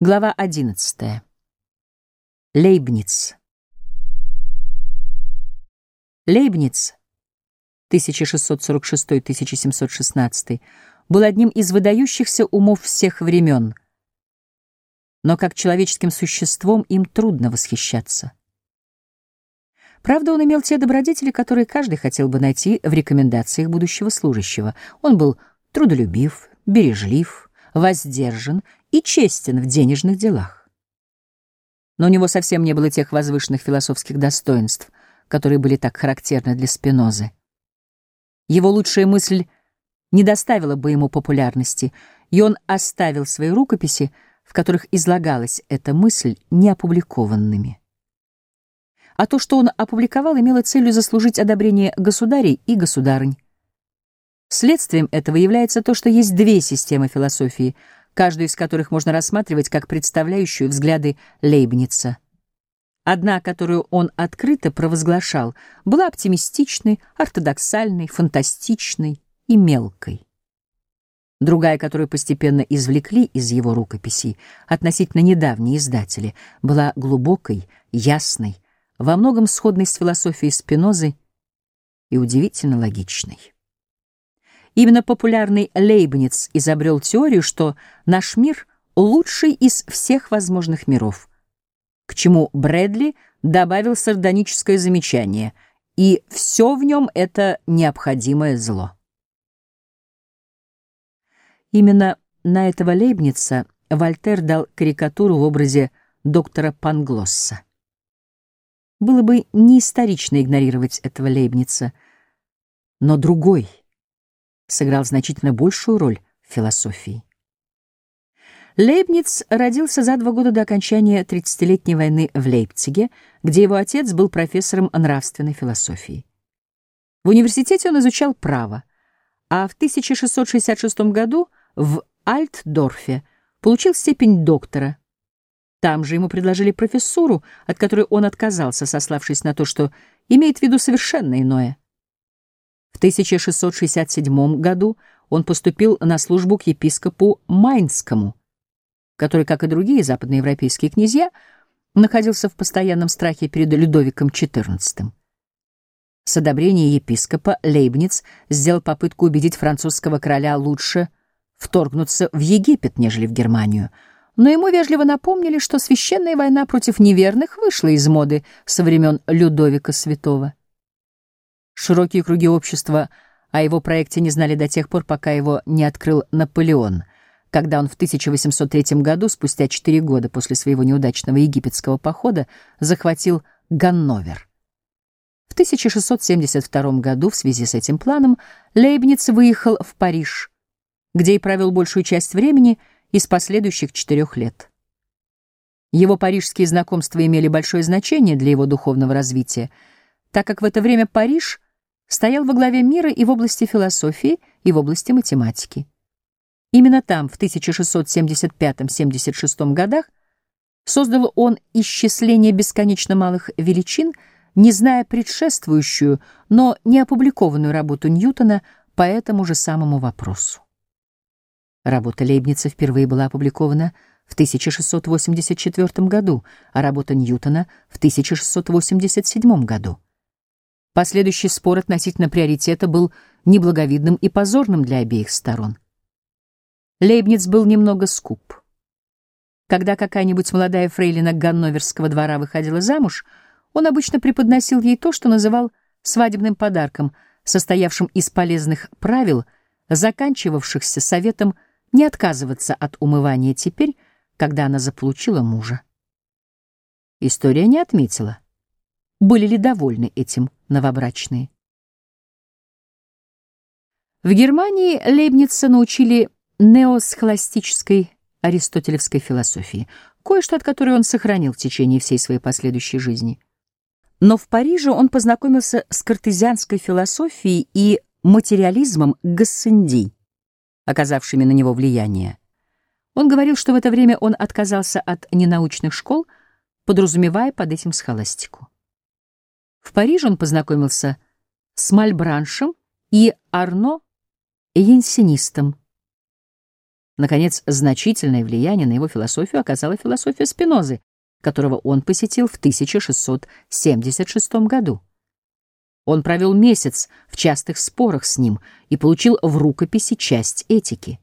Глава 11. Лейбниц. Лейбниц 1646-1716 был одним из выдающихся умов всех времен, но как человеческим существом им трудно восхищаться. Правда, он имел те добродетели, которые каждый хотел бы найти в рекомендациях будущего служащего. Он был трудолюбив, бережлив, воздержан и честен в денежных делах. Но у него совсем не было тех возвышенных философских достоинств, которые были так характерны для Спинозы. Его лучшая мысль не доставила бы ему популярности, и он оставил свои рукописи, в которых излагалась эта мысль, неопубликованными. А то, что он опубликовал, имело целью заслужить одобрение государей и государынь. Следствием этого является то, что есть две системы философии — каждую из которых можно рассматривать как представляющую взгляды Лейбница. Одна, которую он открыто провозглашал, была оптимистичной, ортодоксальной, фантастичной и мелкой. Другая, которую постепенно извлекли из его рукописей, относительно недавние издатели, была глубокой, ясной, во многом сходной с философией Спинозы и удивительно логичной. Именно популярный Лейбниц изобрел теорию, что наш мир — лучший из всех возможных миров, к чему Брэдли добавил сардоническое замечание, и все в нем — это необходимое зло. Именно на этого Лейбница Вольтер дал карикатуру в образе доктора Панглосса. Было бы неисторично игнорировать этого Лейбница, но другой — сыграл значительно большую роль в философии. Лейбниц родился за два года до окончания Тридцатилетней войны в Лейпциге, где его отец был профессором нравственной философии. В университете он изучал право, а в 1666 году в Альтдорфе получил степень доктора. Там же ему предложили профессуру, от которой он отказался, сославшись на то, что имеет в виду совершенно иное — в 1667 году он поступил на службу к епископу Майнскому, который, как и другие западноевропейские князья, находился в постоянном страхе перед Людовиком XIV. С одобрения епископа Лейбниц сделал попытку убедить французского короля лучше вторгнуться в Египет, нежели в Германию, но ему вежливо напомнили, что священная война против неверных вышла из моды со времен Людовика Святого. Широкие круги общества о его проекте не знали до тех пор, пока его не открыл Наполеон, когда он в 1803 году, спустя четыре года после своего неудачного египетского похода, захватил Ганновер. В 1672 году в связи с этим планом Лейбниц выехал в Париж, где и провел большую часть времени из последующих четырех лет. Его парижские знакомства имели большое значение для его духовного развития, так как в это время Париж — стоял во главе мира и в области философии, и в области математики. Именно там, в 1675-76 годах, создал он исчисление бесконечно малых величин, не зная предшествующую, но не опубликованную работу Ньютона по этому же самому вопросу. Работа Лейбница впервые была опубликована в 1684 году, а работа Ньютона — в 1687 году. Последующий спор относительно приоритета был неблаговидным и позорным для обеих сторон. Лейбниц был немного скуп. Когда какая-нибудь молодая фрейлина Ганноверского двора выходила замуж, он обычно преподносил ей то, что называл свадебным подарком, состоявшим из полезных правил, заканчивавшихся советом не отказываться от умывания теперь, когда она заполучила мужа. История не отметила, были ли довольны этим новобрачные. В Германии Лейбница научили неосхоластической аристотелевской философии, кое-что от которой он сохранил в течение всей своей последующей жизни. Но в Париже он познакомился с картезианской философией и материализмом Гассенди, оказавшими на него влияние. Он говорил, что в это время он отказался от ненаучных школ, подразумевая под этим схоластику. В Париже он познакомился с Мальбраншем и Арно Янсенистом. Наконец, значительное влияние на его философию оказала философия Спинозы, которого он посетил в 1676 году. Он провел месяц в частых спорах с ним и получил в рукописи часть этики.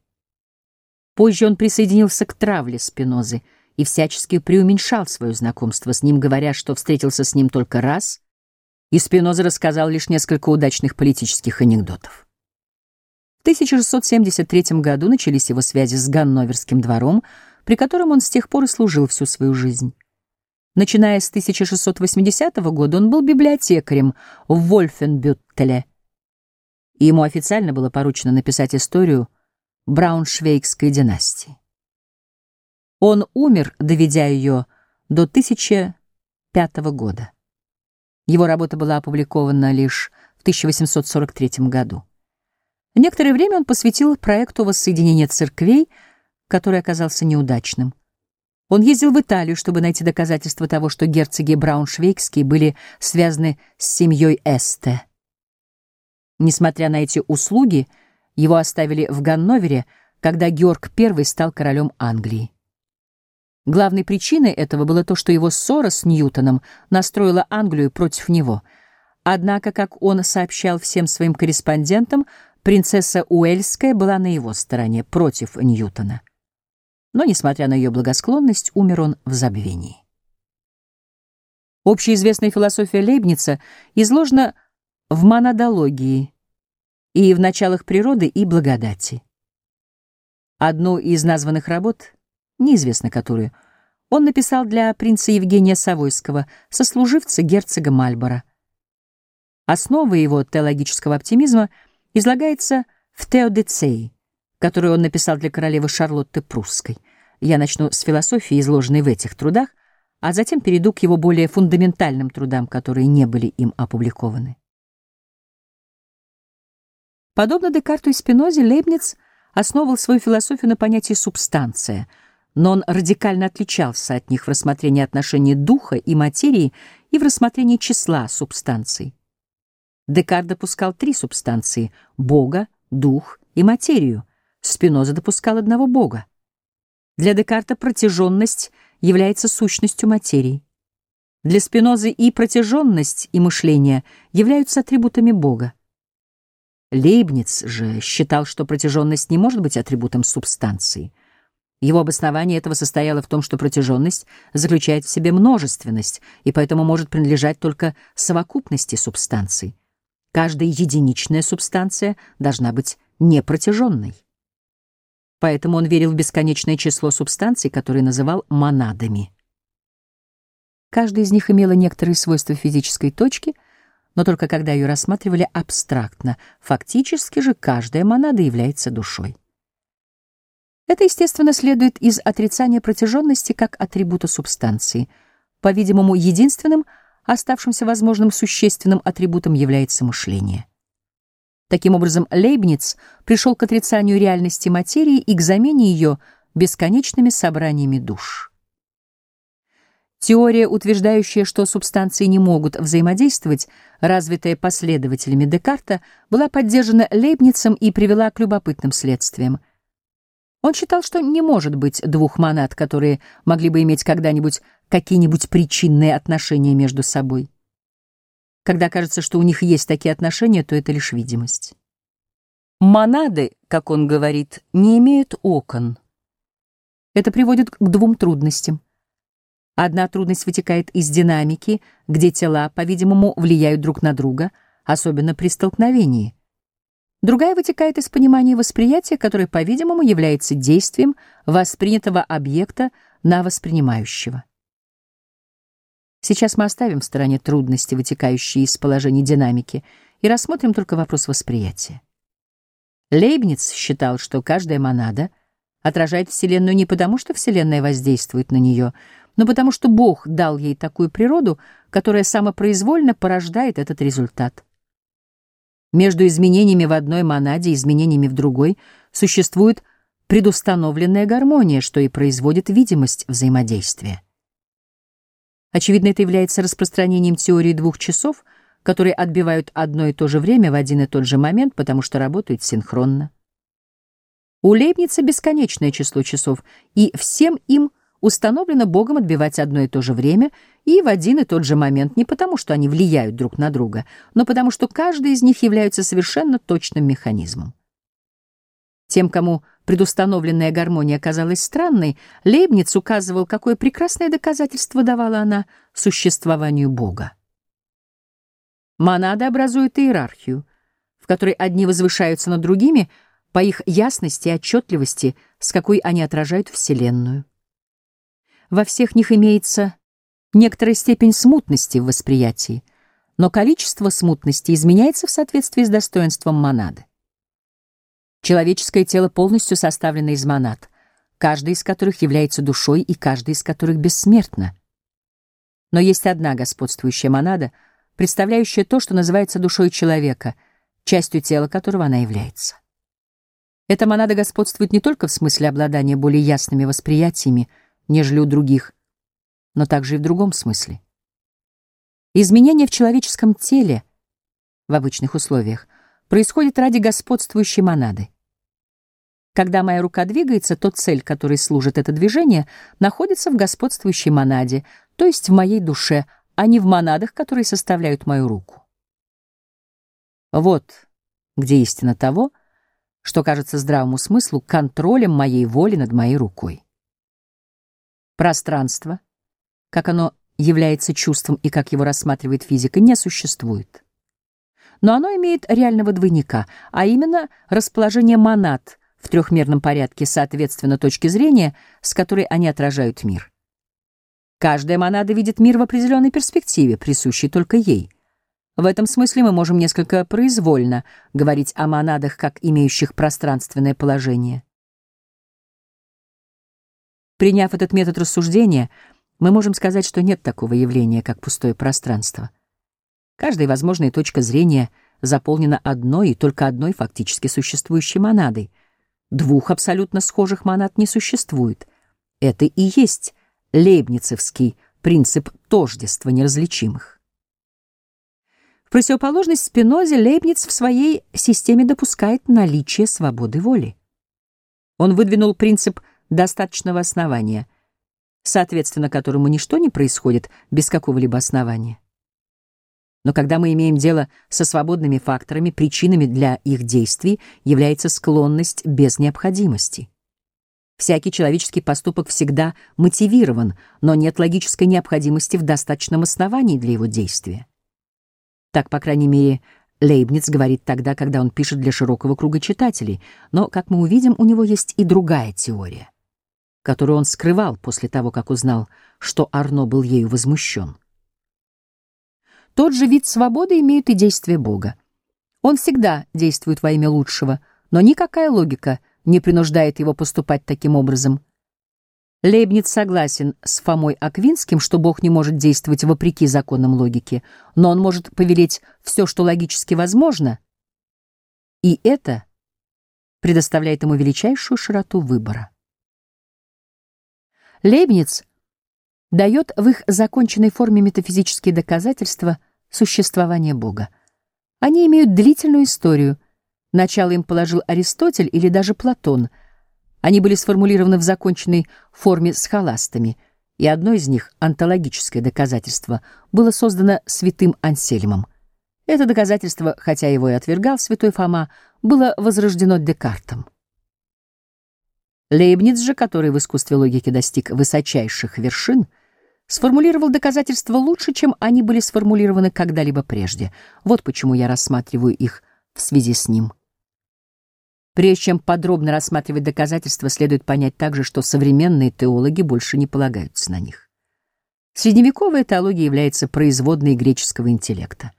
Позже он присоединился к травле Спинозы и всячески преуменьшал свое знакомство с ним, говоря, что встретился с ним только раз, и Спиноза рассказал лишь несколько удачных политических анекдотов. 1673 году начались его связи с Ганноверским двором, при котором он с тех пор и служил всю свою жизнь. Начиная с 1680 года он был библиотекарем в Вольфенбюттеле. И ему официально было поручено написать историю Брауншвейгской династии. Он умер, доведя ее до 1005 года. Его работа была опубликована лишь в 1843 году. Некоторое время он посвятил проекту воссоединения церквей, который оказался неудачным. Он ездил в Италию, чтобы найти доказательства того, что герцоги Брауншвейгские были связаны с семьей Эсте. Несмотря на эти услуги, его оставили в Ганновере, когда Георг I стал королем Англии. Главной причиной этого было то, что его ссора с Ньютоном настроила Англию против него. Однако, как он сообщал всем своим корреспондентам, Принцесса Уэльская была на его стороне, против Ньютона. Но, несмотря на ее благосклонность, умер он в забвении. Общеизвестная философия Лейбница изложена в монадологии и в началах природы и благодати. Одну из названных работ, неизвестно которую, он написал для принца Евгения Савойского, сослуживца герцога Мальборо. Основа его теологического оптимизма — излагается в Теодицеи, которую он написал для королевы Шарлотты Прусской. Я начну с философии, изложенной в этих трудах, а затем перейду к его более фундаментальным трудам, которые не были им опубликованы. Подобно Декарту и Спинозе, Лейбниц основывал свою философию на понятии «субстанция», но он радикально отличался от них в рассмотрении отношений духа и материи и в рассмотрении числа субстанций. Декарт допускал три субстанции — Бога, дух и материю. Спиноза допускал одного Бога. Для Декарта протяженность является сущностью материи. Для Спинозы и протяженность, и мышление являются атрибутами Бога. Лейбниц же считал, что протяженность не может быть атрибутом субстанции. Его обоснование этого состояло в том, что протяженность заключает в себе множественность и поэтому может принадлежать только совокупности субстанций. Каждая единичная субстанция должна быть непротяженной. Поэтому он верил в бесконечное число субстанций, которые называл монадами. Каждая из них имела некоторые свойства физической точки, но только когда ее рассматривали абстрактно. Фактически же каждая монада является душой. Это, естественно, следует из отрицания протяженности как атрибута субстанции. По-видимому, единственным — оставшимся возможным существенным атрибутом является мышление. Таким образом, Лейбниц пришел к отрицанию реальности материи и к замене ее бесконечными собраниями душ. Теория, утверждающая, что субстанции не могут взаимодействовать, развитая последователями Декарта, была поддержана Лейбницем и привела к любопытным следствиям — он считал, что не может быть двух монад, которые могли бы иметь когда-нибудь какие-нибудь причинные отношения между собой. Когда кажется, что у них есть такие отношения, то это лишь видимость. Монады, как он говорит, не имеют окон. Это приводит к двум трудностям. Одна трудность вытекает из динамики, где тела, по-видимому, влияют друг на друга, особенно при столкновении. Другая вытекает из понимания восприятия, которое, по-видимому, является действием воспринятого объекта на воспринимающего. Сейчас мы оставим в стороне трудности, вытекающие из положений динамики, и рассмотрим только вопрос восприятия. Лейбниц считал, что каждая монада отражает Вселенную не потому, что Вселенная воздействует на нее, но потому что Бог дал ей такую природу, которая самопроизвольно порождает этот результат. Между изменениями в одной монаде и изменениями в другой существует предустановленная гармония, что и производит видимость взаимодействия. Очевидно, это является распространением теории двух часов, которые отбивают одно и то же время в один и тот же момент, потому что работают синхронно. У Лейбница бесконечное число часов, и всем им установлено Богом отбивать одно и то же время и в один и тот же момент не потому, что они влияют друг на друга, но потому что каждый из них является совершенно точным механизмом. Тем, кому предустановленная гармония казалась странной, Лейбниц указывал, какое прекрасное доказательство давала она существованию Бога. Монады образуют иерархию, в которой одни возвышаются над другими по их ясности и отчетливости, с какой они отражают Вселенную. Во всех них имеется некоторая степень смутности в восприятии, но количество смутности изменяется в соответствии с достоинством монады. Человеческое тело полностью составлено из монад, каждая из которых является душой и каждая из которых бессмертна. Но есть одна господствующая монада, представляющая то, что называется душой человека, частью тела которого она является. Эта монада господствует не только в смысле обладания более ясными восприятиями, нежели у других, но также и в другом смысле. Изменение в человеческом теле в обычных условиях происходит ради господствующей монады. Когда моя рука двигается, то цель, которой служит это движение, находится в господствующей монаде, то есть в моей душе, а не в монадах, которые составляют мою руку. Вот где истина того, что кажется здравому смыслу контролем моей воли над моей рукой. Пространство, как оно является чувством и как его рассматривает физика, не существует. Но оно имеет реального двойника, а именно расположение монад — в трехмерном порядке соответственно точке зрения, с которой они отражают мир. Каждая монада видит мир в определенной перспективе, присущей только ей. В этом смысле мы можем несколько произвольно говорить о монадах как имеющих пространственное положение. Приняв этот метод рассуждения, мы можем сказать, что нет такого явления, как пустое пространство. Каждая возможная точка зрения заполнена одной и только одной фактически существующей монадой — Двух абсолютно схожих монад не существует. Это и есть лейбницевский принцип тождества неразличимых. В противоположность Спинозе Лейбниц в своей системе допускает наличие свободы воли. Он выдвинул принцип достаточного основания, соответственно которому ничто не происходит без какого-либо основания. Но когда мы имеем дело со свободными факторами, причинами для их действий является склонность без необходимости. Всякий человеческий поступок всегда мотивирован, но нет логической необходимости в достаточном основании для его действия. Так, по крайней мере, Лейбниц говорит тогда, когда он пишет для широкого круга читателей, но, как мы увидим, у него есть и другая теория, которую он скрывал после того, как узнал, что Арно был ею возмущен. Тот же вид свободы имеет и действие Бога. Он всегда действует во имя лучшего, но никакая логика не принуждает его поступать таким образом. Лейбниц согласен с Фомой Аквинским, что Бог не может действовать вопреки законам логики, но он может повелеть все, что логически возможно, и это предоставляет ему величайшую широту выбора. Лейбниц — дает в их законченной форме метафизические доказательства существования Бога. Они имеют длительную историю. Начало им положил Аристотель или даже Платон. Они были сформулированы в законченной форме с халастами, и одно из них, онтологическое доказательство, было создано святым Ансельмом. Это доказательство, хотя его и отвергал святой Фома, было возрождено Декартом. Лейбниц же, который в искусстве логики достиг высочайших вершин, сформулировал доказательства лучше, чем они были сформулированы когда-либо прежде. Вот почему я рассматриваю их в связи с ним. Прежде чем подробно рассматривать доказательства, следует понять также, что современные теологи больше не полагаются на них. Средневековая теология является производной греческого интеллекта.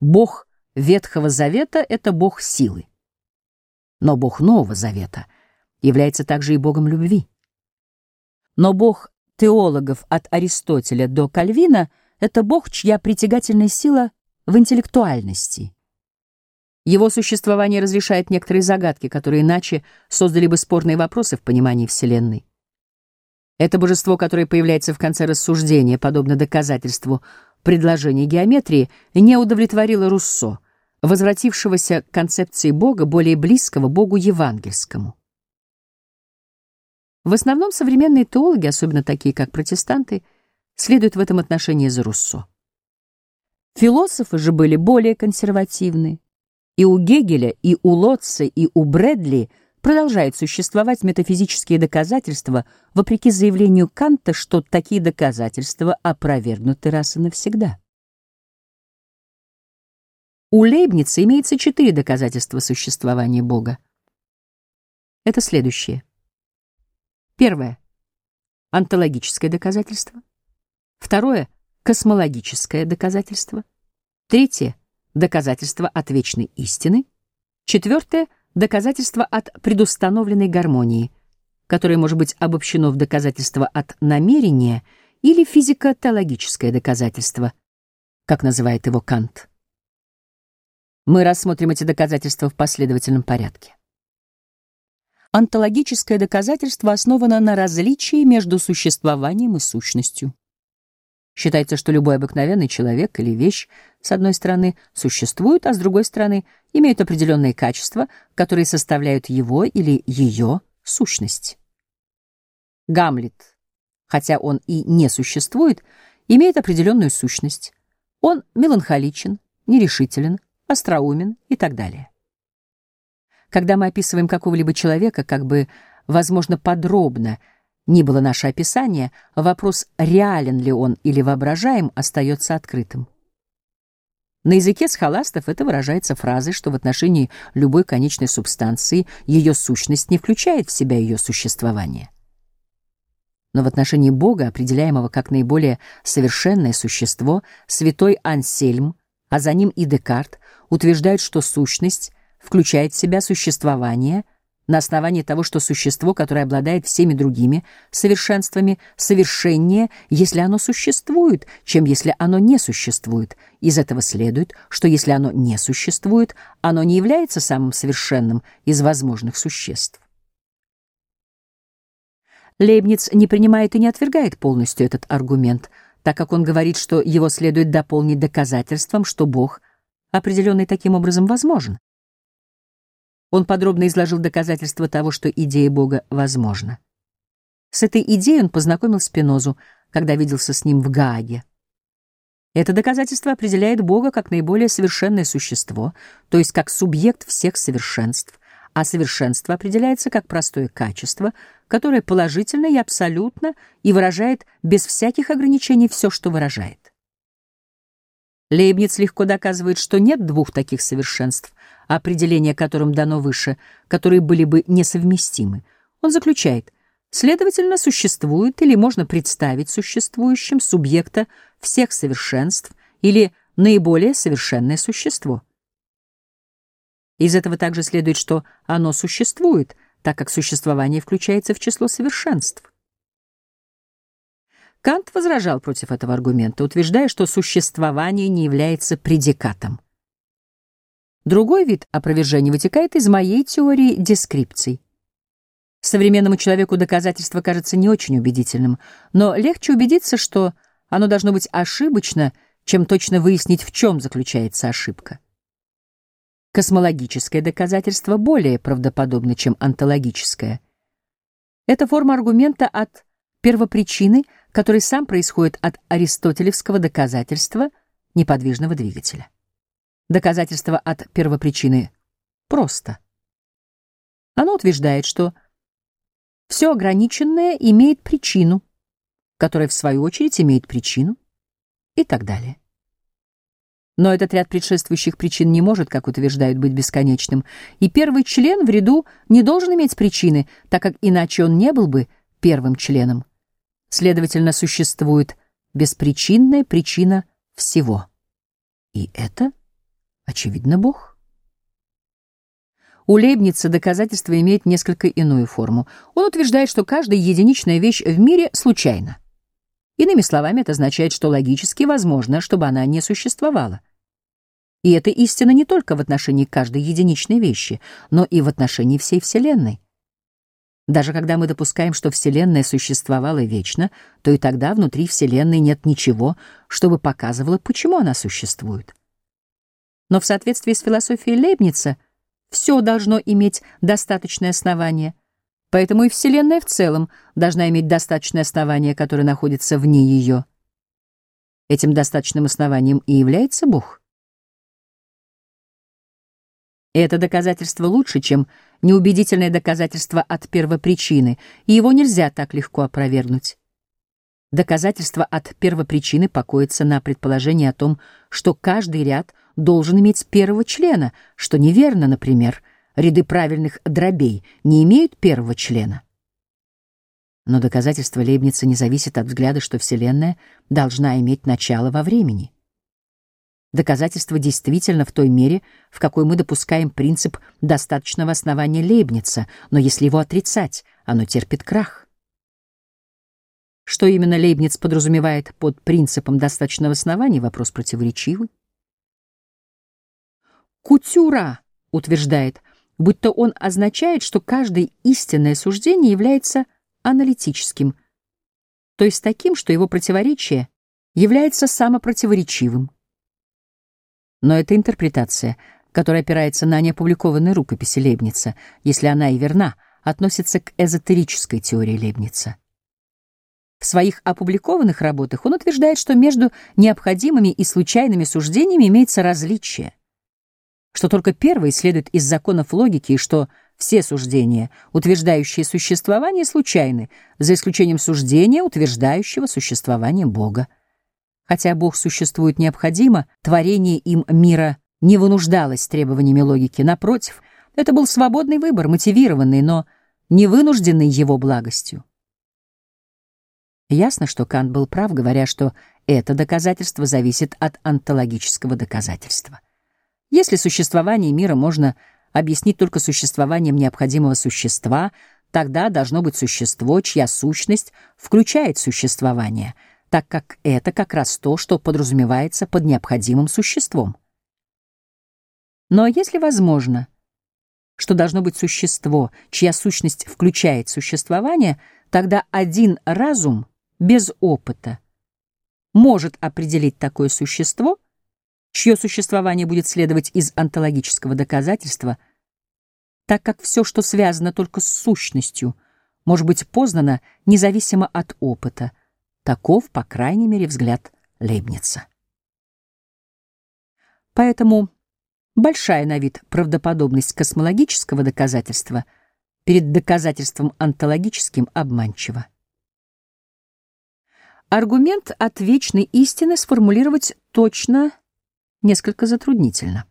Бог Ветхого Завета — это Бог силы. Но Бог Нового Завета является также и Богом любви. Но Бог теологов от Аристотеля до Кальвина — это Бог, чья притягательная сила в интеллектуальности. Его существование разрешает некоторые загадки, которые иначе создали бы спорные вопросы в понимании Вселенной. Это божество, которое появляется в конце рассуждения, подобно доказательству предложений геометрии, не удовлетворило Руссо, возвратившегося к концепции Бога, более близкого Богу евангельскому. В основном современные теологи, особенно такие как протестанты, следуют в этом отношении за Руссо. Философы же были более консервативны. И у Гегеля, и у Лотца, и у Брэдли продолжают существовать метафизические доказательства, вопреки заявлению Канта, что такие доказательства опровергнуты раз и навсегда. У Лейбница имеется четыре доказательства существования Бога. Это следующее. Первое — онтологическое доказательство. Второе — космологическое доказательство. Третье — доказательство от вечной истины. Четвертое — доказательство от предустановленной гармонии, которое может быть обобщено в доказательство от намерения или физико-теологическое доказательство, как называет его Кант. Мы рассмотрим эти доказательства в последовательном порядке. Онтологическое доказательство основано на различии между существованием и сущностью. Считается, что любой обыкновенный человек или вещь, с одной стороны, существует, а с другой стороны, имеют определенные качества, которые составляют его или ее сущность. Гамлет, хотя он и не существует, имеет определенную сущность. Он меланхоличен, нерешителен, остроумен и так далее. Когда мы описываем какого-либо человека, как бы, возможно, подробно ни было наше описание, вопрос, реален ли он или воображаем, остается открытым. На языке схоластов это выражается фразой, что в отношении любой конечной субстанции ее сущность не включает в себя ее существование. Но в отношении Бога, определяемого как наиболее совершенное существо, святой Ансельм, а за ним и Декарт, утверждают, что сущность включает в себя существование на основании того, что существо, которое обладает всеми другими совершенствами, совершеннее, если оно существует, чем если оно не существует. Из этого следует, что если оно не существует, оно не является самым совершенным из возможных существ. Лейбниц не принимает и не отвергает полностью этот аргумент, так как он говорит, что его следует дополнить доказательством, что Бог, определенный таким образом, возможен. Он подробно изложил доказательства того, что идея Бога возможна. С этой идеей он познакомил Спинозу, когда виделся с ним в Гааге. Это доказательство определяет Бога как наиболее совершенное существо, то есть как субъект всех совершенств, а совершенство определяется как простое качество, которое положительно и абсолютно и выражает без всяких ограничений все, что выражает. Лейбниц легко доказывает, что нет двух таких совершенств, определение которым дано выше, которые были бы несовместимы. Он заключает, следовательно, существует или можно представить существующим субъекта всех совершенств или наиболее совершенное существо. Из этого также следует, что оно существует, так как существование включается в число совершенств. Кант возражал против этого аргумента, утверждая, что существование не является предикатом. Другой вид опровержения вытекает из моей теории дескрипций. Современному человеку доказательство кажется не очень убедительным, но легче убедиться, что оно должно быть ошибочно, чем точно выяснить, в чем заключается ошибка. Космологическое доказательство более правдоподобно, чем онтологическое. Это форма аргумента от первопричины — который сам происходит от аристотелевского доказательства неподвижного двигателя. Доказательство от первопричины просто. Оно утверждает, что все ограниченное имеет причину, которая в свою очередь имеет причину и так далее. Но этот ряд предшествующих причин не может, как утверждают, быть бесконечным, и первый член в ряду не должен иметь причины, так как иначе он не был бы первым членом. Следовательно, существует беспричинная причина всего. И это, очевидно, Бог. У Лейбница доказательство имеет несколько иную форму. Он утверждает, что каждая единичная вещь в мире случайна. Иными словами, это означает, что логически возможно, чтобы она не существовала. И это истина не только в отношении каждой единичной вещи, но и в отношении всей Вселенной. Даже когда мы допускаем, что Вселенная существовала вечно, то и тогда внутри Вселенной нет ничего, чтобы показывало, почему она существует. Но в соответствии с философией Лейбница все должно иметь достаточное основание, Поэтому и Вселенная в целом должна иметь достаточное основание, которое находится вне ее. Этим достаточным основанием и является Бог. Это доказательство лучше, чем неубедительное доказательство от первопричины, и его нельзя так легко опровергнуть. Доказательство от первопричины покоится на предположении о том, что каждый ряд должен иметь первого члена, что неверно, например, ряды правильных дробей не имеют первого члена. Но доказательство Лейбница не зависит от взгляда, что Вселенная должна иметь начало во времени. Доказательство действительно в той мере, в какой мы допускаем принцип достаточного основания Лейбница, но если его отрицать, оно терпит крах. Что именно Лейбниц подразумевает под принципом достаточного основания, вопрос противоречивый. Кутюра утверждает, будто он означает, что каждое истинное суждение является аналитическим, то есть таким, что его противоречие является самопротиворечивым. Но эта интерпретация, которая опирается на неопубликованные рукописи Лейбница, если она и верна, относится к эзотерической теории Лейбница. В своих опубликованных работах он утверждает, что между необходимыми и случайными суждениями имеется различие, что только первые следует из законов логики и что все суждения, утверждающие существование, случайны, за исключением суждения, утверждающего существование Бога. Хотя Бог существует необходимо, творение им мира не вынуждалось требованиями логики. Напротив, это был свободный выбор, мотивированный, но не вынужденный его благостью. Ясно, что Кант был прав, говоря, что это доказательство зависит от онтологического доказательства. Если существование мира можно объяснить только существованием необходимого существа, тогда должно быть существо, чья сущность включает существование, так как это как раз то, что подразумевается под необходимым существом. Но если возможно, что должно быть существо, чья сущность включает существование, тогда один разум без опыта может определить такое существо, чье существование будет следовать из онтологического доказательства, так как все, что связано только с сущностью, может быть познано независимо от опыта. Таков, по крайней мере, взгляд Лейбница. Поэтому большая на вид правдоподобность космологического доказательства перед доказательством онтологическим обманчива. Аргумент от вечной истины сформулировать точно несколько затруднительно.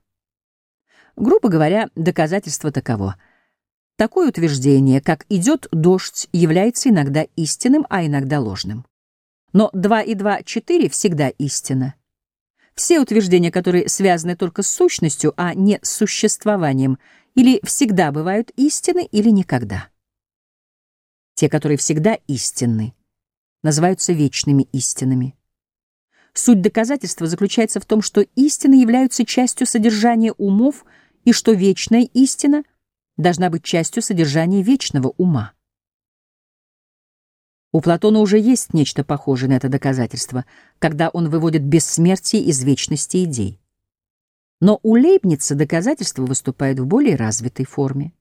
Грубо говоря, доказательство таково. Такое утверждение, как «идет дождь», является иногда истинным, а иногда ложным. Но 2 и 2 — 4 всегда истина. Все утверждения, которые связаны только с сущностью, а не с существованием, или всегда бывают истины, или никогда. Те, которые всегда истинны, называются вечными истинами. Суть доказательства заключается в том, что истины являются частью содержания умов и что вечная истина должна быть частью содержания вечного ума. У Платона уже есть нечто похожее на это доказательство, когда он выводит бессмертие из вечности идей. Но у Лейбница доказательство выступает в более развитой форме.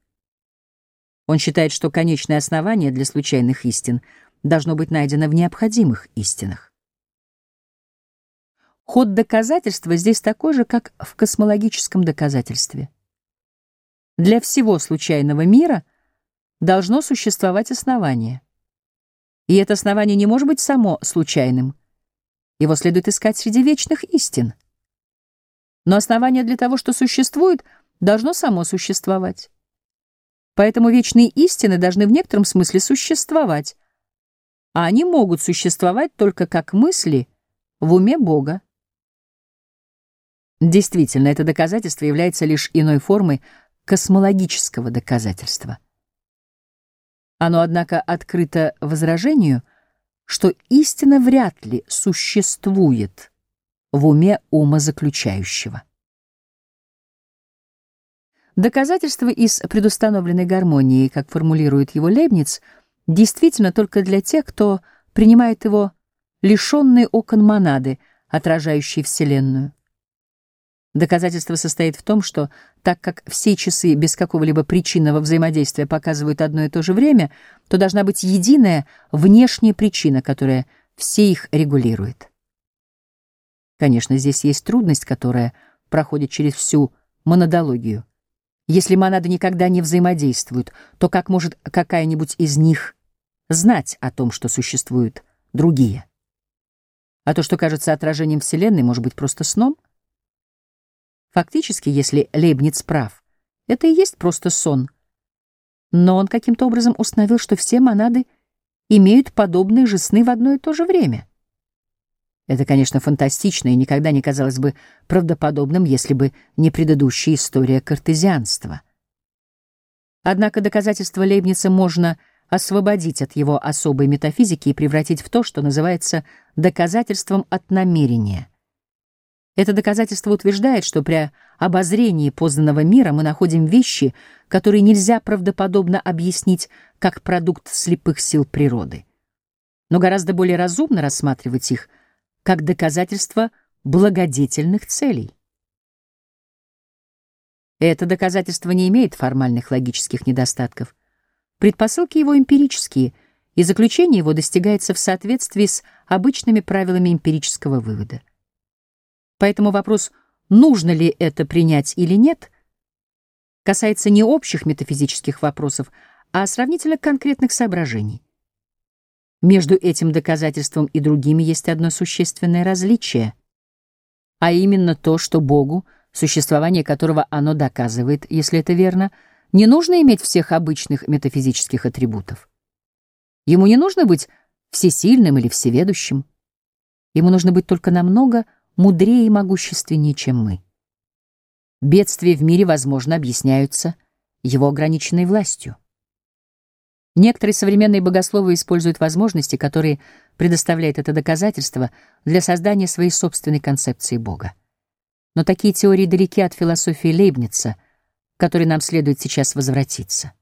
Он считает, что конечное основание для случайных истин — должно быть найдено в необходимых истинах. Ход доказательства здесь такой же, как в космологическом доказательстве. Для всего случайного мира должно существовать основание. И это основание не может быть само случайным. Его следует искать среди вечных истин. Но основание для того, что существует, должно само существовать. Поэтому вечные истины должны в некотором смысле существовать, а они могут существовать только как мысли в уме Бога. Действительно, это доказательство является лишь иной формой космологического доказательства. Оно, однако, открыто возражению, что истина вряд ли существует в уме умозаключающего. Доказательство из предустановленной гармонии, как формулирует его Лейбниц, — действительно только для тех, кто принимает его лишенные окон монады, отражающие Вселенную. Доказательство состоит в том, что так как все часы без какого-либо причинного взаимодействия показывают одно и то же время, то должна быть единая внешняя причина, которая все их регулирует. Конечно, здесь есть трудность, которая проходит через всю монадологию. Если монады никогда не взаимодействуют, то как может какая-нибудь из них знать о том, что существуют другие? А то, что кажется отражением Вселенной, может быть просто сном — Фактически, если Лейбниц прав, это и есть просто сон. Но он каким-то образом установил, что все монады имеют подобные же сны в одно и то же время. Это, конечно, фантастично и никогда не казалось бы правдоподобным, если бы не предыдущая история картезианства. Однако доказательство Лейбница можно освободить от его особой метафизики и превратить в то, что называется доказательством от намерения — это доказательство утверждает, что при обозрении познанного мира мы находим вещи, которые нельзя правдоподобно объяснить как продукт слепых сил природы. Но гораздо более разумно рассматривать их как доказательство благодетельных целей. Это доказательство не имеет формальных логических недостатков. Предпосылки его эмпирические, и заключение его достигается в соответствии с обычными правилами эмпирического вывода. Поэтому вопрос, нужно ли это принять или нет, касается не общих метафизических вопросов, а сравнительно конкретных соображений. Между этим доказательством и другими есть одно существенное различие, а именно то, что Богу, существование которого оно доказывает, если это верно, не нужно иметь всех обычных метафизических атрибутов. Ему не нужно быть всесильным или всеведущим. Ему нужно быть только намного мудрее и могущественнее, чем мы. Бедствия в мире, возможно, объясняются его ограниченной властью. Некоторые современные богословы используют возможности, которые предоставляет это доказательство для создания своей собственной концепции Бога. Но такие теории далеки от философии Лейбница, к которой нам следует сейчас возвратиться.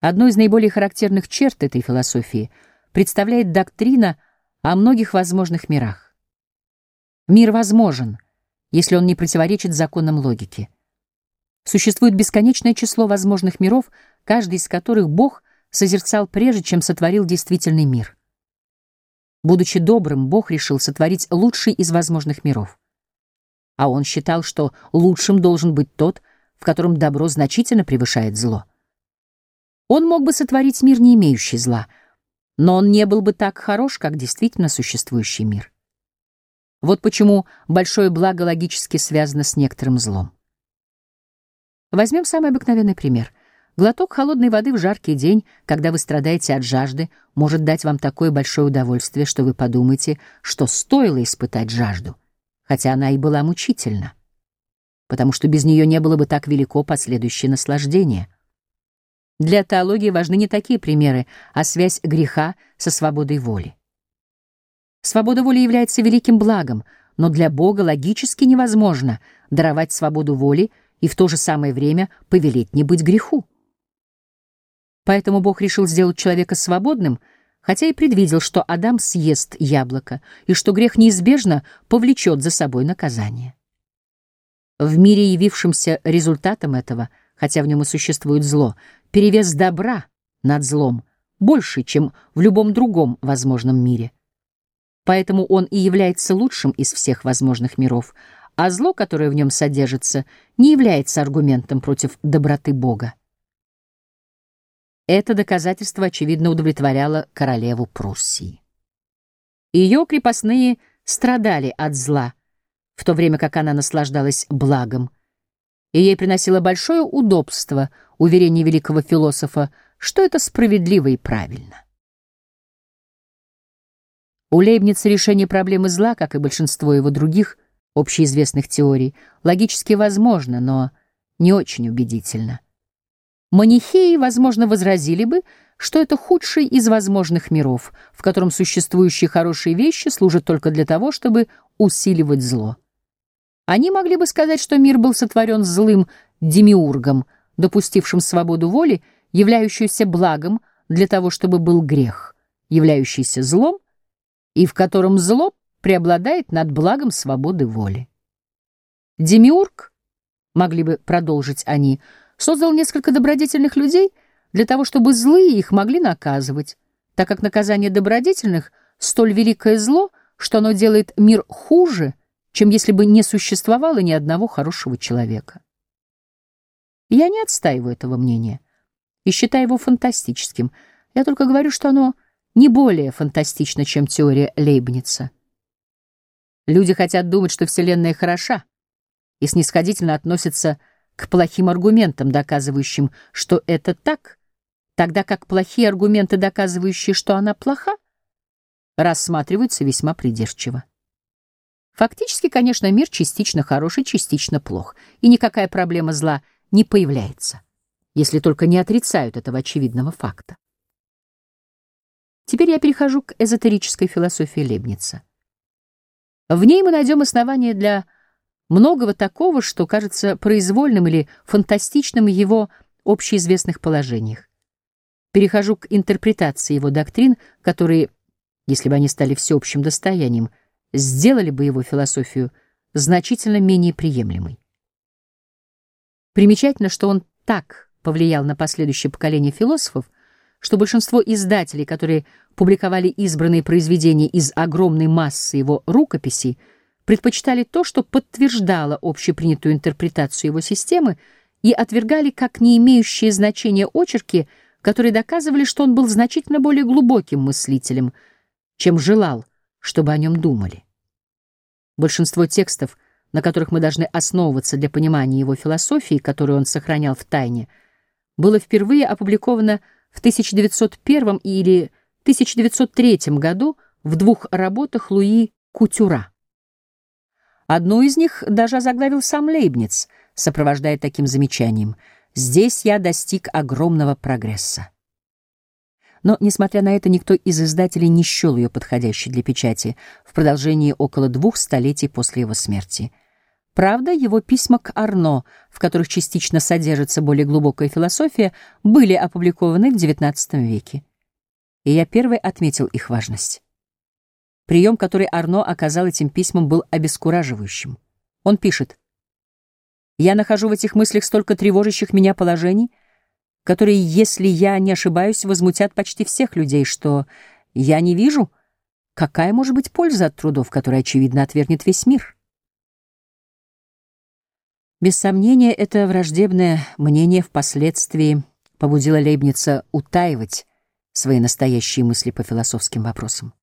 Одной из наиболее характерных черт этой философии представляет доктрина о многих возможных мирах. Мир возможен, если он не противоречит законам логики. Существует бесконечное число возможных миров, каждый из которых Бог созерцал прежде, чем сотворил действительный мир. Будучи добрым, Бог решил сотворить лучший из возможных миров. А он считал, что лучшим должен быть тот, в котором добро значительно превышает зло. Он мог бы сотворить мир, не имеющий зла, но он не был бы так хорош, как действительно существующий мир. Вот почему большое благо логически связано с некоторым злом. Возьмем самый обыкновенный пример. Глоток холодной воды в жаркий день, когда вы страдаете от жажды, может дать вам такое большое удовольствие, что вы подумаете, что стоило испытать жажду, хотя она и была мучительна, потому что без нее не было бы так велико последующее наслаждение. Для теологии важны не такие примеры, а связь греха со свободой воли. Свобода воли является великим благом, но для Бога логически невозможно даровать свободу воли и в то же самое время повелеть не быть греху. Поэтому Бог решил сделать человека свободным, хотя и предвидел, что Адам съест яблоко и что грех неизбежно повлечет за собой наказание. В мире, явившемся результатом этого, хотя в нем и существует зло, перевес добра над злом больше, чем в любом другом возможном мире. Поэтому он и является лучшим из всех возможных миров, а зло, которое в нем содержится, не является аргументом против доброты Бога. Это доказательство, очевидно, удовлетворяло королеву Пруссии. Ее крепостные страдали от зла, в то время как она наслаждалась благом, и ей приносило большое удобство уверение великого философа, что это справедливо и правильно. У Лейбница решение проблемы зла, как и большинство его других общеизвестных теорий, логически возможно, но не очень убедительно. Манихеи, возможно, возразили бы, что это худший из возможных миров, в котором существующие хорошие вещи служат только для того, чтобы усиливать зло. Они могли бы сказать, что мир был сотворен злым демиургом, допустившим свободу воли, являющуюся благом для того, чтобы был грех, являющийся злом и в котором зло преобладает над благом свободы воли. Демиург, могли бы продолжить они, создал несколько добродетельных людей для того, чтобы злые их могли наказывать, так как наказание добродетельных — столь великое зло, что оно делает мир хуже, чем если бы не существовало ни одного хорошего человека. Я не отстаиваю этого мнения и считаю его фантастическим. Я только говорю, что оно не более фантастично, чем теория Лейбница. Люди хотят думать, что Вселенная хороша, и снисходительно относятся к плохим аргументам, доказывающим, что это так, тогда как плохие аргументы, доказывающие, что она плоха, рассматриваются весьма придирчиво. Фактически, конечно, мир частично хороший, частично плох, и никакая проблема зла не появляется, если только не отрицают этого очевидного факта. Теперь я перехожу к эзотерической философии Лебница. В ней мы найдем основания для многого такого, что кажется произвольным или фантастичным в его общеизвестных положениях. Перехожу к интерпретации его доктрин, которые, если бы они стали всеобщим достоянием, сделали бы его философию значительно менее приемлемой. Примечательно, что он так повлиял на последующее поколение философов, что большинство издателей, которые публиковали избранные произведения из огромной массы его рукописей, предпочитали то, что подтверждало общепринятую интерпретацию его системы, и отвергали как не имеющие значения очерки, которые доказывали, что он был значительно более глубоким мыслителем, чем желал, чтобы о нем думали. Большинство текстов, на которых мы должны основываться для понимания его философии, которую он сохранял в тайне, было впервые опубликовано в 1901 или 1903 году в двух работах Луи Кутюра. Одну из них даже озаглавил сам Лейбниц, сопровождая таким замечанием «Здесь я достиг огромного прогресса». Но, несмотря на это, никто из издателей не счел ее подходящей для печати в продолжении около двух столетий после его смерти. Правда, его письма к Арно, в которых частично содержится более глубокая философия, были опубликованы в XIX веке. И я первый отметил их важность. Прием, который Арно оказал этим письмам, был обескураживающим. Он пишет, «Я нахожу в этих мыслях столько тревожащих меня положений, которые, если я не ошибаюсь, возмутят почти всех людей, что я не вижу, какая может быть польза от трудов, которые, очевидно, отвергнет весь мир». Без сомнения, это враждебное мнение впоследствии побудило Лейбница утаивать свои настоящие мысли по философским вопросам.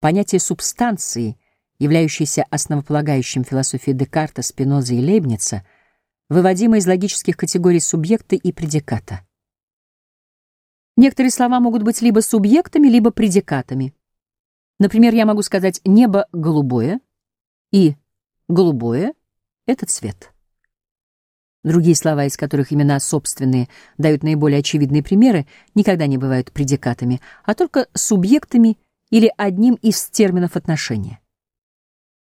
Понятие субстанции, являющееся основополагающим философии Декарта, Спиноза и Лейбница, выводимо из логических категорий субъекта и предиката. Некоторые слова могут быть либо субъектами, либо предикатами. Например, я могу сказать «небо голубое» и «голубое» — это цвет. Другие слова, из которых имена собственные дают наиболее очевидные примеры, никогда не бывают предикатами, а только субъектами или одним из терминов отношения.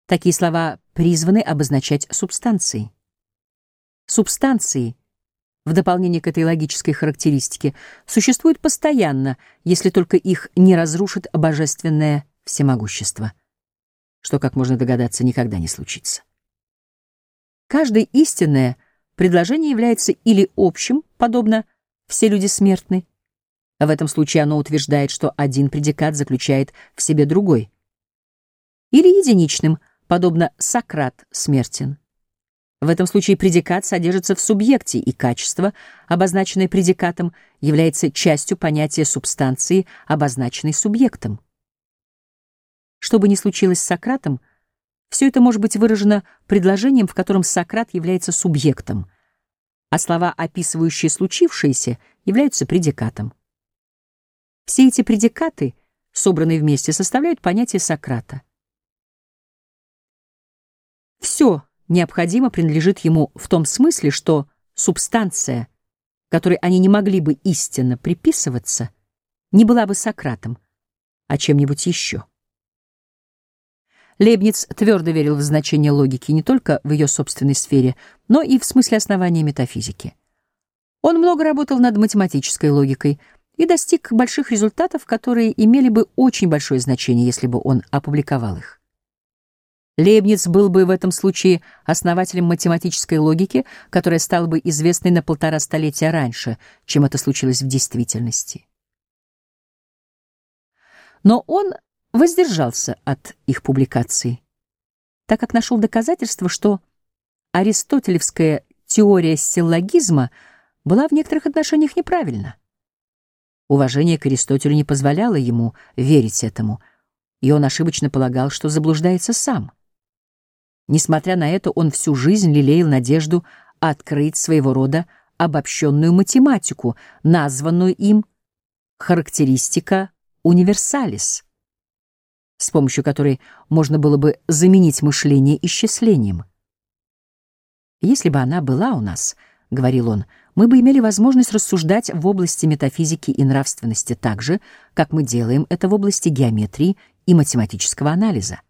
Такие слова призваны обозначать субстанции. Субстанции, в дополнение к этой логической характеристике, существуют постоянно, если только их не разрушит божественное всемогущество, что, как можно догадаться, никогда не случится. Каждое истинное предложение является или общим, подобно «все люди смертны», в этом случае оно утверждает, что один предикат заключает в себе другой. Или единичным, подобно «Сократ смертен». В этом случае предикат содержится в субъекте, и качество, обозначенное предикатом, является частью понятия субстанции, обозначенной субъектом. Что бы ни случилось с Сократом, все это может быть выражено предложением, в котором Сократ является субъектом, а слова, описывающие случившееся, являются предикатом. Все эти предикаты, собранные вместе, составляют понятие Сократа. Все необходимо принадлежит ему в том смысле, что субстанция, которой они не могли бы истинно приписываться, не была бы Сократом, а чем-нибудь еще. Лейбниц твердо верил в значение логики не только в ее собственной сфере, но и в смысле основания метафизики. Он много работал над математической логикой — и достиг больших результатов, которые имели бы очень большое значение, если бы он опубликовал их. Лейбниц был бы в этом случае основателем математической логики, которая стала бы известной на полтора столетия раньше, чем это случилось в действительности. Но он воздержался от их публикации, так как нашел доказательства, что аристотелевская теория силлогизма была в некоторых отношениях неправильна. Уважение к Аристотелю не позволяло ему верить этому, и он ошибочно полагал, что заблуждается сам. Несмотря на это, он всю жизнь лелеял надежду открыть своего рода обобщенную математику, названную им «характеристика универсалис», с помощью которой можно было бы заменить мышление исчислением. «Если бы она была у нас, — говорил он, — мы бы имели возможность рассуждать в области метафизики и нравственности так же, как мы делаем это в области геометрии и математического анализа.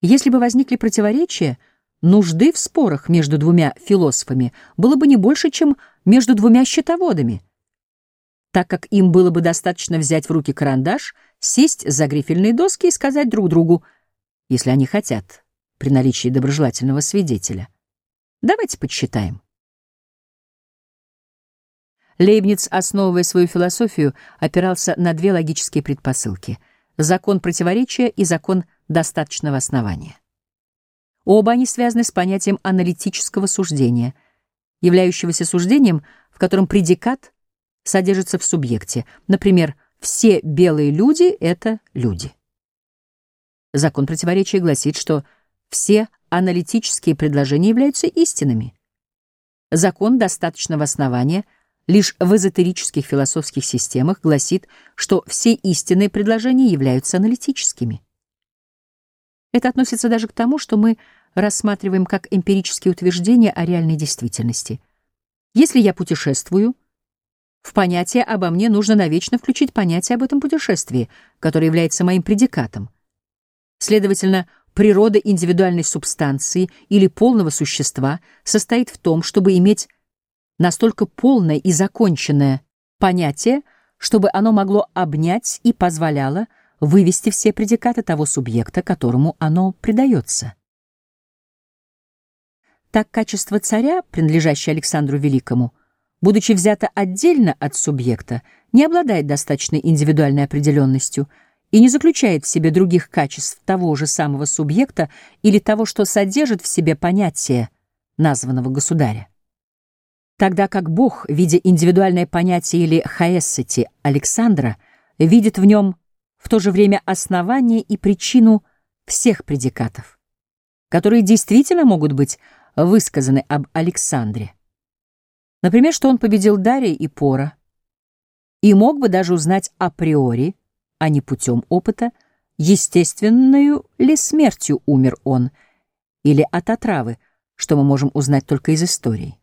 Если бы возникли противоречия, нужды в спорах между двумя философами было бы не больше, чем между двумя счетоводами, так как им было бы достаточно взять в руки карандаш, сесть за грифельные доски и сказать друг другу, если они хотят, при наличии доброжелательного свидетеля. Давайте подсчитаем. Лейбниц, основывая свою философию, опирался на две логические предпосылки — закон противоречия и закон достаточного основания. Оба они связаны с понятием аналитического суждения, являющегося суждением, в котором предикат содержится в субъекте. Например, «все белые люди — это люди». Закон противоречия гласит, что все аналитические предложения являются истинными. Закон достаточного основания — лишь в эзотерических философских системах гласит, что все истинные предложения являются аналитическими. Это относится даже к тому, что мы рассматриваем как эмпирические утверждения о реальной действительности. Если я путешествую, в понятие обо мне нужно навечно включить понятие об этом путешествии, которое является моим предикатом. Следовательно, природа индивидуальной субстанции или полного существа состоит в том, чтобы иметь настолько полное и законченное понятие, чтобы оно могло обнять и позволяло вывести все предикаты того субъекта, которому оно придается. Так качество царя, принадлежащее Александру Великому, будучи взято отдельно от субъекта, не обладает достаточной индивидуальной определенностью и не заключает в себе других качеств того же самого субъекта или того, что содержит в себе понятие названного государя тогда как Бог, видя индивидуальное понятие или хаэссети Александра, видит в нем в то же время основание и причину всех предикатов, которые действительно могут быть высказаны об Александре. Например, что он победил Дария и Пора, и мог бы даже узнать априори, а не путем опыта, естественную ли смертью умер он, или от отравы, что мы можем узнать только из истории.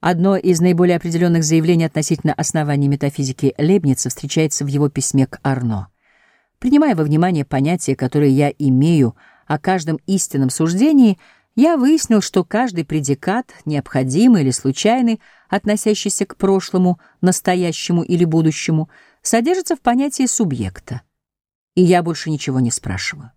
Одно из наиболее определенных заявлений относительно оснований метафизики Лейбница встречается в его письме к Арно. Принимая во внимание понятия, которые я имею о каждом истинном суждении, я выяснил, что каждый предикат, необходимый или случайный, относящийся к прошлому, настоящему или будущему, содержится в понятии субъекта. И я больше ничего не спрашиваю.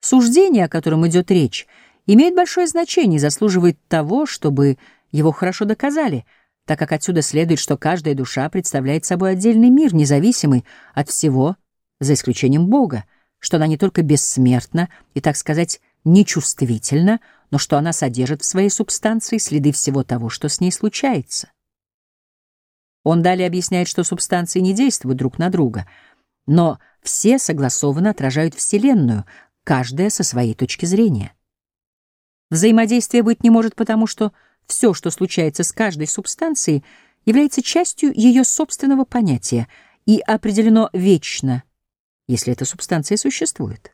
Суждение, о котором идет речь, имеет большое значение и заслуживает того, чтобы его хорошо доказали, так как отсюда следует, что каждая душа представляет собой отдельный мир, независимый от всего, за исключением Бога, что она не только бессмертна и, так сказать, нечувствительна, но что она содержит в своей субстанции следы всего того, что с ней случается. Он далее объясняет, что субстанции не действуют друг на друга, но все согласованно отражают Вселенную, каждая со своей точки зрения. Взаимодействия быть не может потому, что все, что случается с каждой субстанцией, является частью ее собственного понятия и определено вечно, если эта субстанция существует.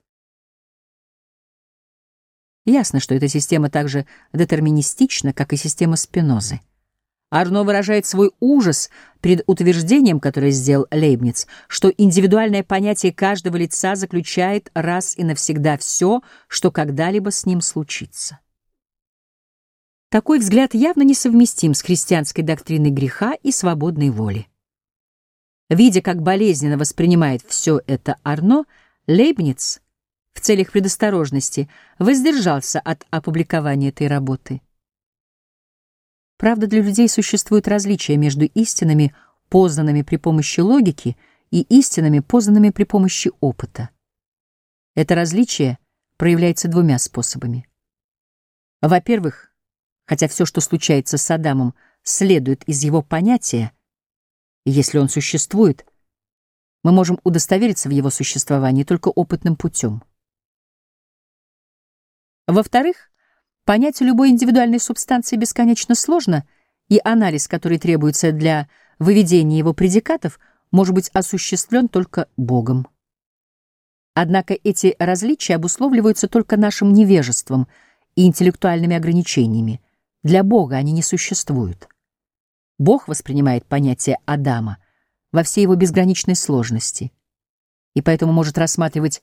Ясно, что эта система также детерминистична, как и система Спинозы. Арно выражает свой ужас перед утверждением, которое сделал Лейбниц, что индивидуальное понятие каждого лица заключает раз и навсегда все, что когда-либо с ним случится. Такой взгляд явно несовместим с христианской доктриной греха и свободной воли. Видя, как болезненно воспринимает все это Арно, Лейбниц в целях предосторожности воздержался от опубликования этой работы. Правда, для людей существует различие между истинами, познанными при помощи логики, и истинами, познанными при помощи опыта. Это различие проявляется двумя способами. Во-первых, хотя все, что случается с Адамом, следует из его понятия, если он существует, мы можем удостовериться в его существовании только опытным путем. Во-вторых, понять любой индивидуальной субстанции бесконечно сложно, и анализ, который требуется для выведения его предикатов, может быть осуществлен только Богом. Однако эти различия обусловливаются только нашим невежеством и интеллектуальными ограничениями. Для Бога они не существуют. Бог воспринимает понятие Адама во всей его безграничной сложности, и поэтому может рассматривать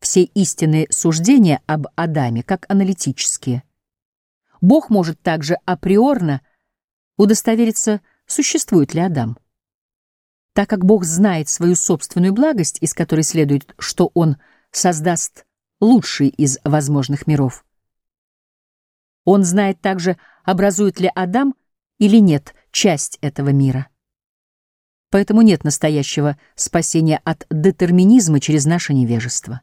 все истинные суждения об Адаме как аналитические. Бог может также априорно удостовериться, существует ли Адам. Так как Бог знает свою собственную благость, из которой следует, что Он создаст лучший из возможных миров. Он знает также, образует ли Адам или нет часть этого мира. Поэтому нет настоящего спасения от детерминизма через наше невежество.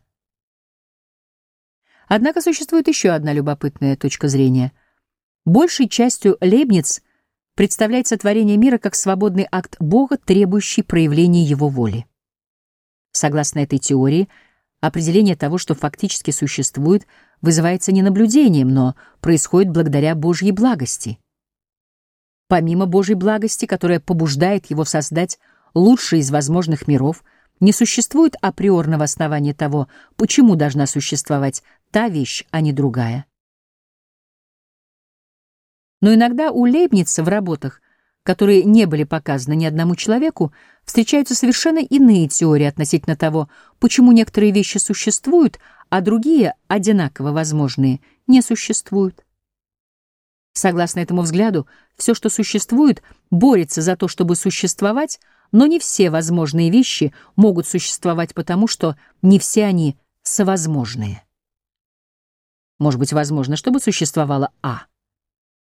Однако существует еще одна любопытная точка зрения. Большей частью Лейбниц представляет сотворение мира как свободный акт Бога, требующий проявления его воли. Согласно этой теории, определение того, что фактически существует, вызывается не наблюдением, но происходит благодаря Божьей благости. Помимо Божьей благости, которая побуждает его создать лучший из возможных миров, не существует априорного основания того, почему должна существовать та вещь, а не другая. Но иногда у Лейбница в работах, которые не были показаны ни одному человеку, встречаются совершенно иные теории относительно того, почему некоторые вещи существуют, а другие, одинаково возможные, не существуют. Согласно этому взгляду, все, что существует, борется за то, чтобы существовать, но не все возможные вещи могут существовать потому, что не все они совозможные. Может быть, возможно, чтобы существовало А,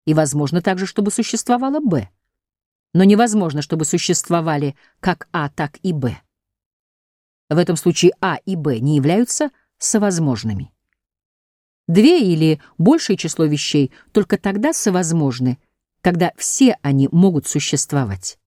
и возможно также, чтобы существовало Б, но невозможно, чтобы существовали как А, так и Б. В этом случае А и Б не являются совозможными. Две или большее число вещей только тогда совозможны, когда все они могут существовать.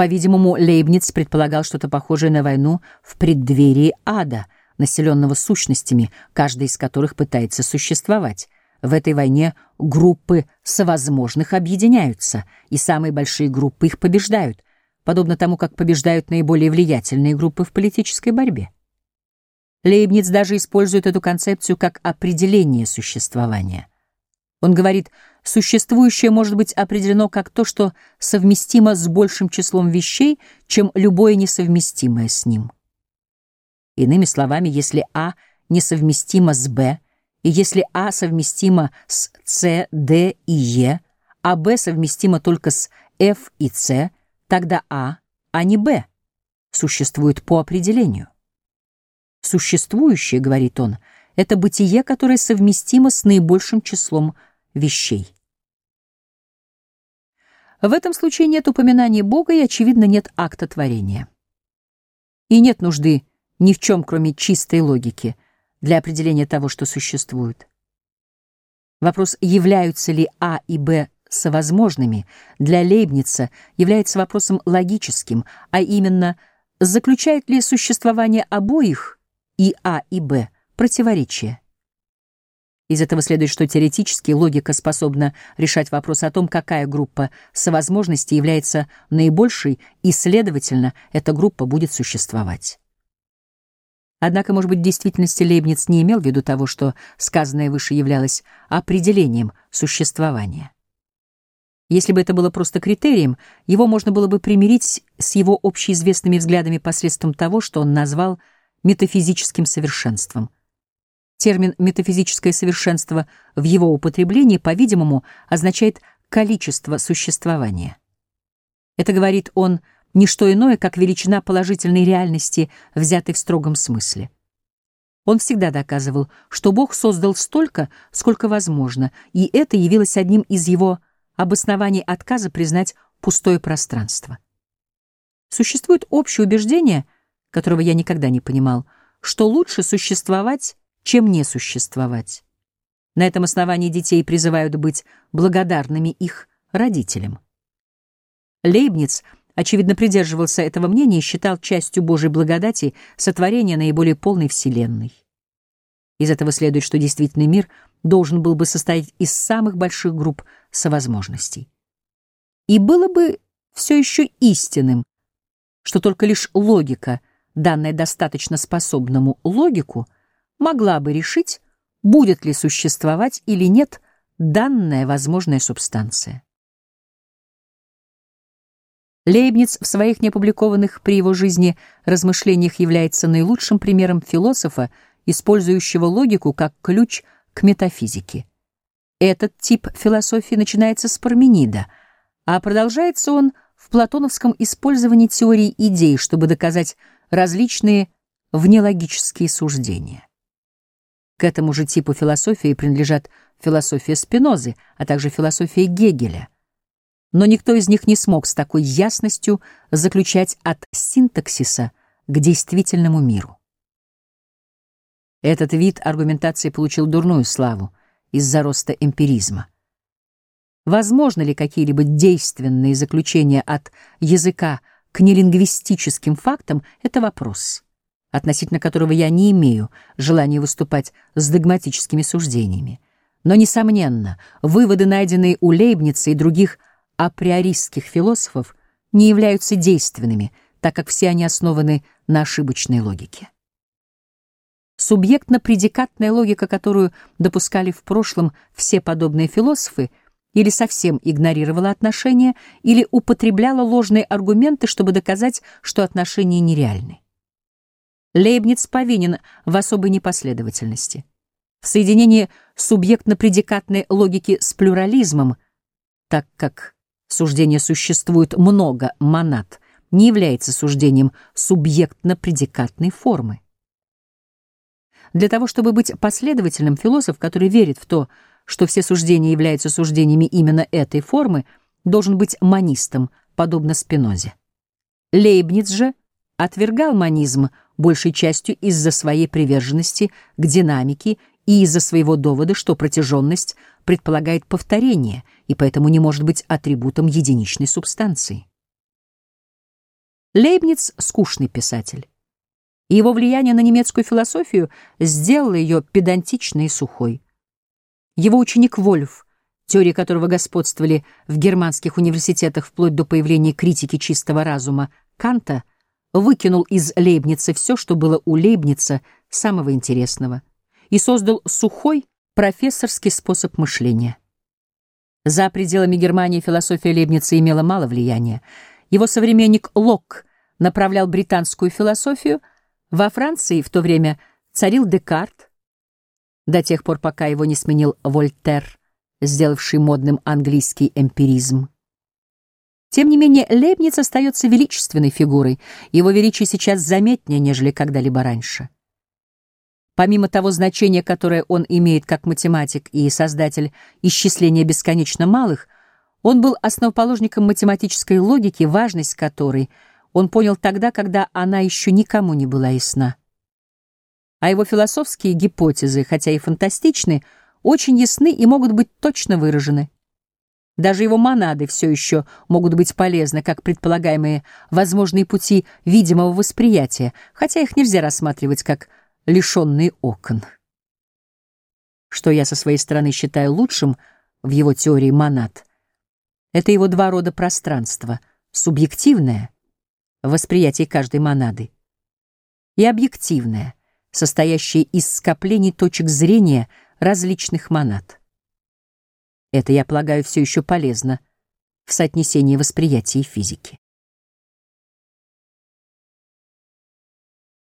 По-видимому, Лейбниц предполагал что-то похожее на войну в преддверии ада, населенного сущностями, каждая из которых пытается существовать. В этой войне группы совозможных объединяются, и самые большие группы их побеждают, подобно тому, как побеждают наиболее влиятельные группы в политической борьбе. Лейбниц даже использует эту концепцию как определение существования. Он говорит, существующее может быть определено как то, что совместимо с большим числом вещей, чем любое несовместимое с ним. Иными словами, если А несовместимо с Б, и если А совместимо с С, Д и Е, а Б совместимо только с F и С, тогда А, а не Б, существует по определению. Существующее, говорит он, это бытие, которое совместимо с наибольшим числом вещей. В этом случае нет упоминания Бога и, очевидно, нет акта творения. И нет нужды ни в чем, кроме чистой логики, для определения того, что существует. Вопрос, являются ли А и Б совозможными, для Лейбница является вопросом логическим, а именно, заключает ли существование обоих и А, и Б противоречия. Из этого следует, что теоретически логика способна решать вопрос о том, какая группа совозможностей является наибольшей, и, следовательно, эта группа будет существовать. Однако, может быть, в действительности Лейбниц не имел в виду того, что сказанное выше являлось определением существования. Если бы это было просто критерием, его можно было бы примирить с его общеизвестными взглядами посредством того, что он назвал метафизическим совершенством. Термин «метафизическое совершенство» в его употреблении, по-видимому, означает количество существования. Это, говорит он, не что иное, как величина положительной реальности, взятой в строгом смысле. Он всегда доказывал, что Бог создал столько, сколько возможно, и это явилось одним из его обоснований отказа признать пустое пространство. Существует общее убеждение, которого я никогда не понимал, что лучше существовать, чем не существовать. На этом основании детей призывают быть благодарными их родителям. Лейбниц, очевидно, придерживался этого мнения и считал частью Божьей благодати сотворение наиболее полной Вселенной. Из этого следует, что действительный мир должен был бы состоять из самых больших групп совозможностей. И было бы все еще истинным, что только лишь логика, данная достаточно способному логику, могла бы решить, будет ли существовать или нет данная возможная субстанция. Лейбниц в своих неопубликованных при его жизни размышлениях является наилучшим примером философа, использующего логику как ключ к метафизике. Этот тип философии начинается с Парменида — а продолжается он в платоновском использовании теории идей, чтобы доказать различные внелогические суждения. К этому же типу философии принадлежат философия Спинозы, а также философия Гегеля. Но никто из них не смог с такой ясностью заключать от синтаксиса к действительному миру. Этот вид аргументации получил дурную славу из-за роста эмпиризма. Возможно ли какие-либо действенные заключения от языка к нелингвистическим фактам — это вопрос, относительно которого я не имею желания выступать с догматическими суждениями. Но, несомненно, выводы, найденные у Лейбница и других априористских философов, не являются действенными, так как все они основаны на ошибочной логике. Субъектно-предикатная логика, которую допускали в прошлом все подобные философы, или совсем игнорировала отношения, или употребляла ложные аргументы, чтобы доказать, что отношения нереальны. Лейбниц повинен в особой непоследовательности. В соединении субъектно-предикатной логики с плюрализмом, так как суждение существует много монад, не является суждением субъектно-предикатной формы. Для того, чтобы быть последовательным, философ, который верит в то, что все суждения являются суждениями именно этой формы, должен быть манистом, подобно Спинозе. Лейбниц же отвергал манизм большей частью из-за своей приверженности к динамике и из-за своего довода, что протяженность предполагает повторение и поэтому не может быть атрибутом единичной субстанции. Лейбниц — скучный писатель. И его влияние на немецкую философию сделало ее педантичной и сухой. Его ученик Вольф, теории которого господствовали в германских университетах вплоть до появления критики чистого разума Канта, выкинул из Лейбница все, что было у Лейбница самого интересного, и создал сухой профессорский способ мышления. За пределами Германии философия Лейбница имела мало влияния. Его современник Локк направлял британскую философию, во Франции в то время царил Декарт, до тех пор, пока его не сменил Вольтер, сделавший модным английский эмпиризм. Тем не менее, Лейбниц остается величественной фигурой, его величие сейчас заметнее, нежели когда-либо раньше. Помимо того значения, которое он имеет как математик и создатель исчисления бесконечно малых, он был основоположником математической логики, важность которой он понял тогда, когда она еще никому не была ясна а его философские гипотезы, хотя и фантастичны, очень ясны и могут быть точно выражены. Даже его монады все еще могут быть полезны, как предполагаемые возможные пути видимого восприятия, хотя их нельзя рассматривать как лишенные окон. Что я со своей стороны считаю лучшим в его теории монад, это его два рода пространства — субъективное — восприятие каждой монады и объективное — состоящее из скоплений точек зрения различных монад. Это, я полагаю, все еще полезно в соотнесении восприятия и физики.